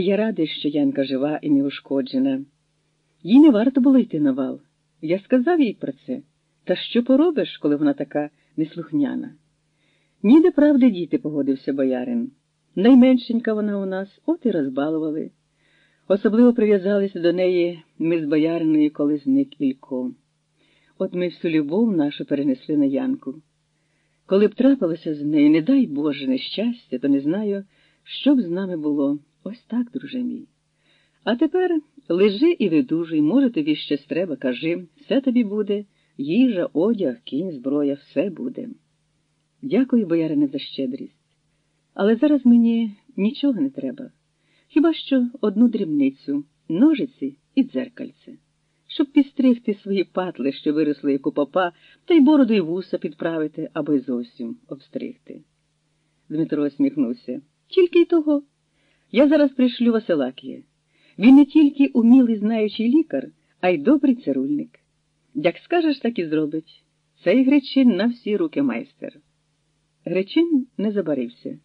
Я радий, що Янка жива і неушкоджена. Їй не варто було йти на вал. Я сказав їй про це. Та що поробиш, коли вона така неслухняна? Ніде правди діти, погодився боярин. Найменшенька вона у нас, от і розбалували. Особливо прив'язалися до неї ми з бояриною, коли зник Ілько. От ми всю любов нашу перенесли на Янку. Коли б трапилося з нею, не дай Боже, нещастя, то не знаю, що б з нами було. Ось так, друже мій. А тепер лежи і видужуй, може, тобі щось треба, кажи, все тобі буде, їжа, одяг, кінь, зброя, все буде. Дякую, боярине, за щедрість. Але зараз мені нічого не треба. Хіба що одну дрібницю, ножиці і дзеркальце, щоб підстригти свої патли, що виросли як у попа, та й бороду й вуса підправити або й зовсім обстригти. Дмитро усміхнувся. Тільки й того. Я зараз пришлю Василакія. Він не тільки умілий знаючий лікар, а й добрий цирульник. Як скажеш, так і зробить. Цей Гречин на всі руки майстер. Гречин не забарився.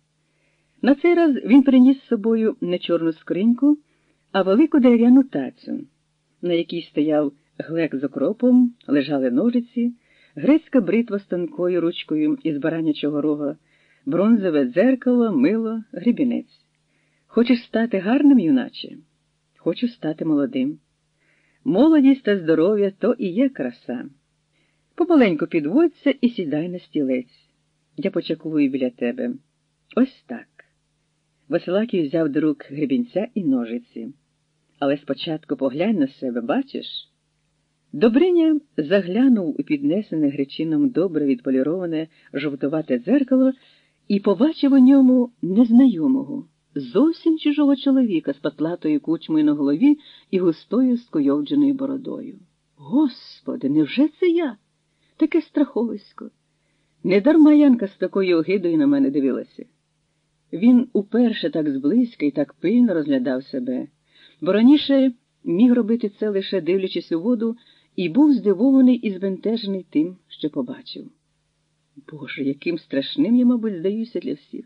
На цей раз він приніс з собою не чорну скриньку, а велику дерев'яну тацю, на якій стояв глек з окропом, лежали ножиці, грецька бритва з тонкою ручкою із баранячого рога, бронзове дзеркало, мило, грібінець. Хочеш стати гарним, юначе? Хочу стати молодим. Молодість та здоров'я то і є краса. Помаленьку підводься і сідай на стілець. Я почаклую біля тебе. Ось так. Василакій взяв до рук гребінця і ножиці. Але спочатку поглянь на себе, бачиш? Добриня заглянув у піднесене гречином добре відполіроване жовтувате дзеркало і побачив у ньому незнайомого, чужого чоловіка з патлатою кучмою на голові і густою скойовдженою бородою. Господи, невже це я? Таке страховисько. Недарма Янка з такою огидою на мене дивилася. Він уперше так зблизька і так пильно розглядав себе, бо раніше міг робити це лише дивлячись у воду, і був здивований і збентежений тим, що побачив. Боже, яким страшним я, мабуть, здаюся для всіх,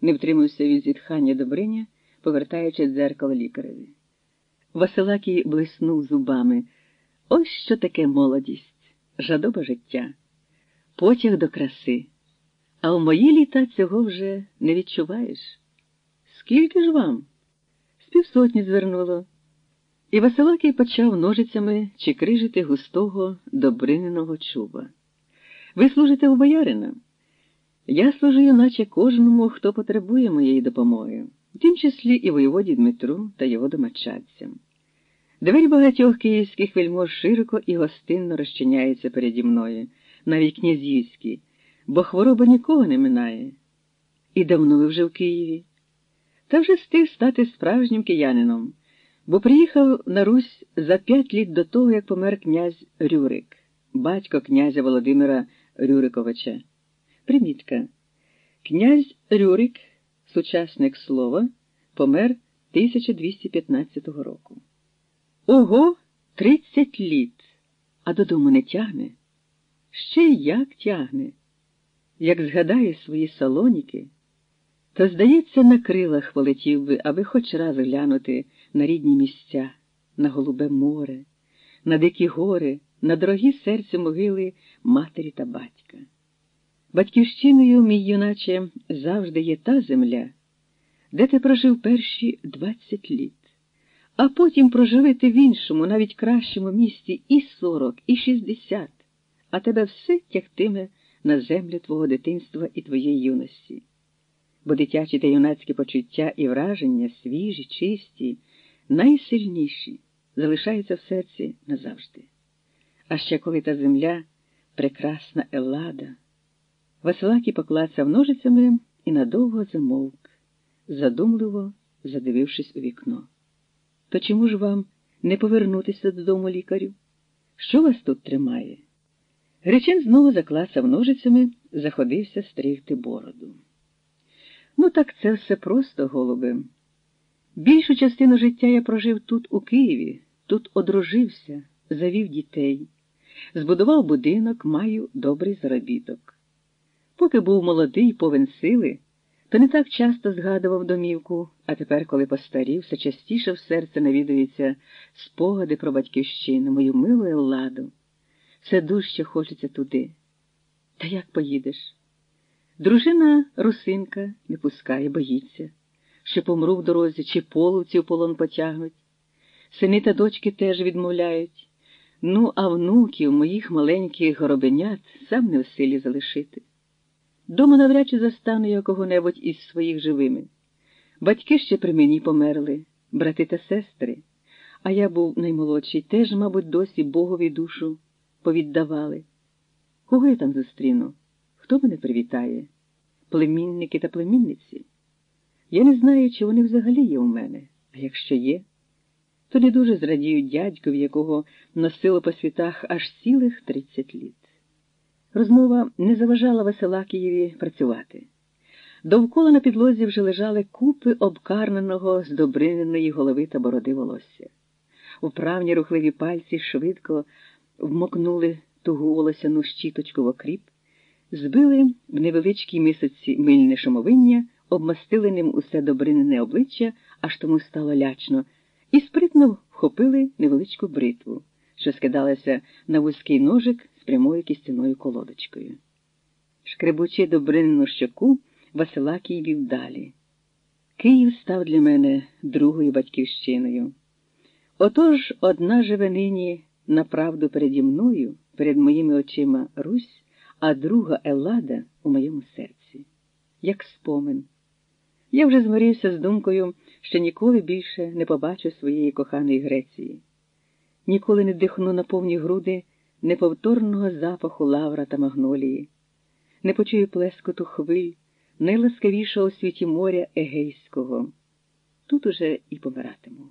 не втримався від зітхання Добриня, повертаючи дзеркало лікареві. Василакій блиснув зубами. Ось що таке молодість, жадоба життя, потяг до краси. А в мої літа цього вже не відчуваєш. Скільки ж вам? З півсотні звернуло. І Василакій почав ножицями чикрижити густого добриненого чуба. Ви служите у боярина? Я служу, наче кожному, хто потребує моєї допомоги, в тім числі і воєводі Дмитру та його домочадцям. Двері багатьох київських вельмож широко і гостинно розчиняються переді мною, навіть князівські бо хвороба нікого не минає. І давно ви вже в Києві. Та вже встиг стати справжнім киянином, бо приїхав на Русь за п'ять літ до того, як помер князь Рюрик, батько князя Володимира Рюриковича. Примітка. Князь Рюрик, сучасник слова, помер 1215 року. Ого, тридцять літ, а додому не тягне. Ще як тягне як згадає свої салоніки, то, здається, на крилах полетів би, аби хоч раз глянути на рідні місця, на голубе море, на дикі гори, на дорогі серцю могили матері та батька. Батьківщиною, мій юначе, завжди є та земля, де ти прожив перші двадцять літ, а потім проживити в іншому, навіть кращому місці і сорок, і шістдесят, а тебе все тягтиме на землю твого дитинства і твоєї юності, бо дитячі та юнацькі почуття і враження свіжі, чисті, найсильніші залишаються в серці назавжди. А ще коли та земля прекрасна Еллада, Василакі поклацав ножицями і надовго замовк, задумливо задивившись у вікно. То чому ж вам не повернутися додому лікарю? Що вас тут тримає? Гречин знову заклацав ножицями, заходився стригти бороду. Ну, так це все просто, голубе. Більшу частину життя я прожив тут, у Києві, тут одружився, завів дітей, збудував будинок, маю добрий заробіток. Поки був молодий, повен сили, то не так часто згадував домівку, а тепер, коли постарів, все частіше в серце навідуються спогади про батьківщину, мою милу Елладу. Все дужче хочеться туди. Та як поїдеш? Дружина русинка не пускає, боїться, що помру в дорозі, чи полуці в полон потягнуть. Сини та дочки теж відмовляють. Ну, а внуків моїх маленьких горобенят сам не в силі залишити. Дома навряд чи застану я кого-небудь із своїх живими. Батьки ще при мені померли, брати та сестри, а я був наймолодший, теж, мабуть, досі Богові душу повіддавали. Кого я там зустріну? Хто мене привітає? Племінники та племінниці? Я не знаю, чи вони взагалі є у мене, а якщо є, то не дуже зрадіють дядькові, якого носило по світах аж цілих тридцять літ. Розмова не заважала Василакієві працювати. Довкола на підлозі вже лежали купи обкарненого з добриненої голови та бороди волосся. Вправні рухливі пальці швидко вмокнули тугу волосяну щіточку в окріп, збили в невеличкій мисоці мильне шумовиння, обмастили ним усе добринене обличчя, аж тому стало лячно, і спритно вхопили невеличку бритву, що скидалася на вузький ножик прямою кістяною колодочкою. Шкребучи добринену щоку, Василакій вів далі. Київ став для мене другою батьківщиною. Отож одна живе нині направду переді мною, перед моїми очима Русь, а друга Еллада у моєму серці, як спомин. Я вже змирився з думкою, що ніколи більше не побачу своєї коханої Греції, ніколи не дихну на повні груди неповторного запаху лавра та магнолії, не почую плескоту хвиль, найласкавішого у світі моря Егейського. Тут уже і помиратиму.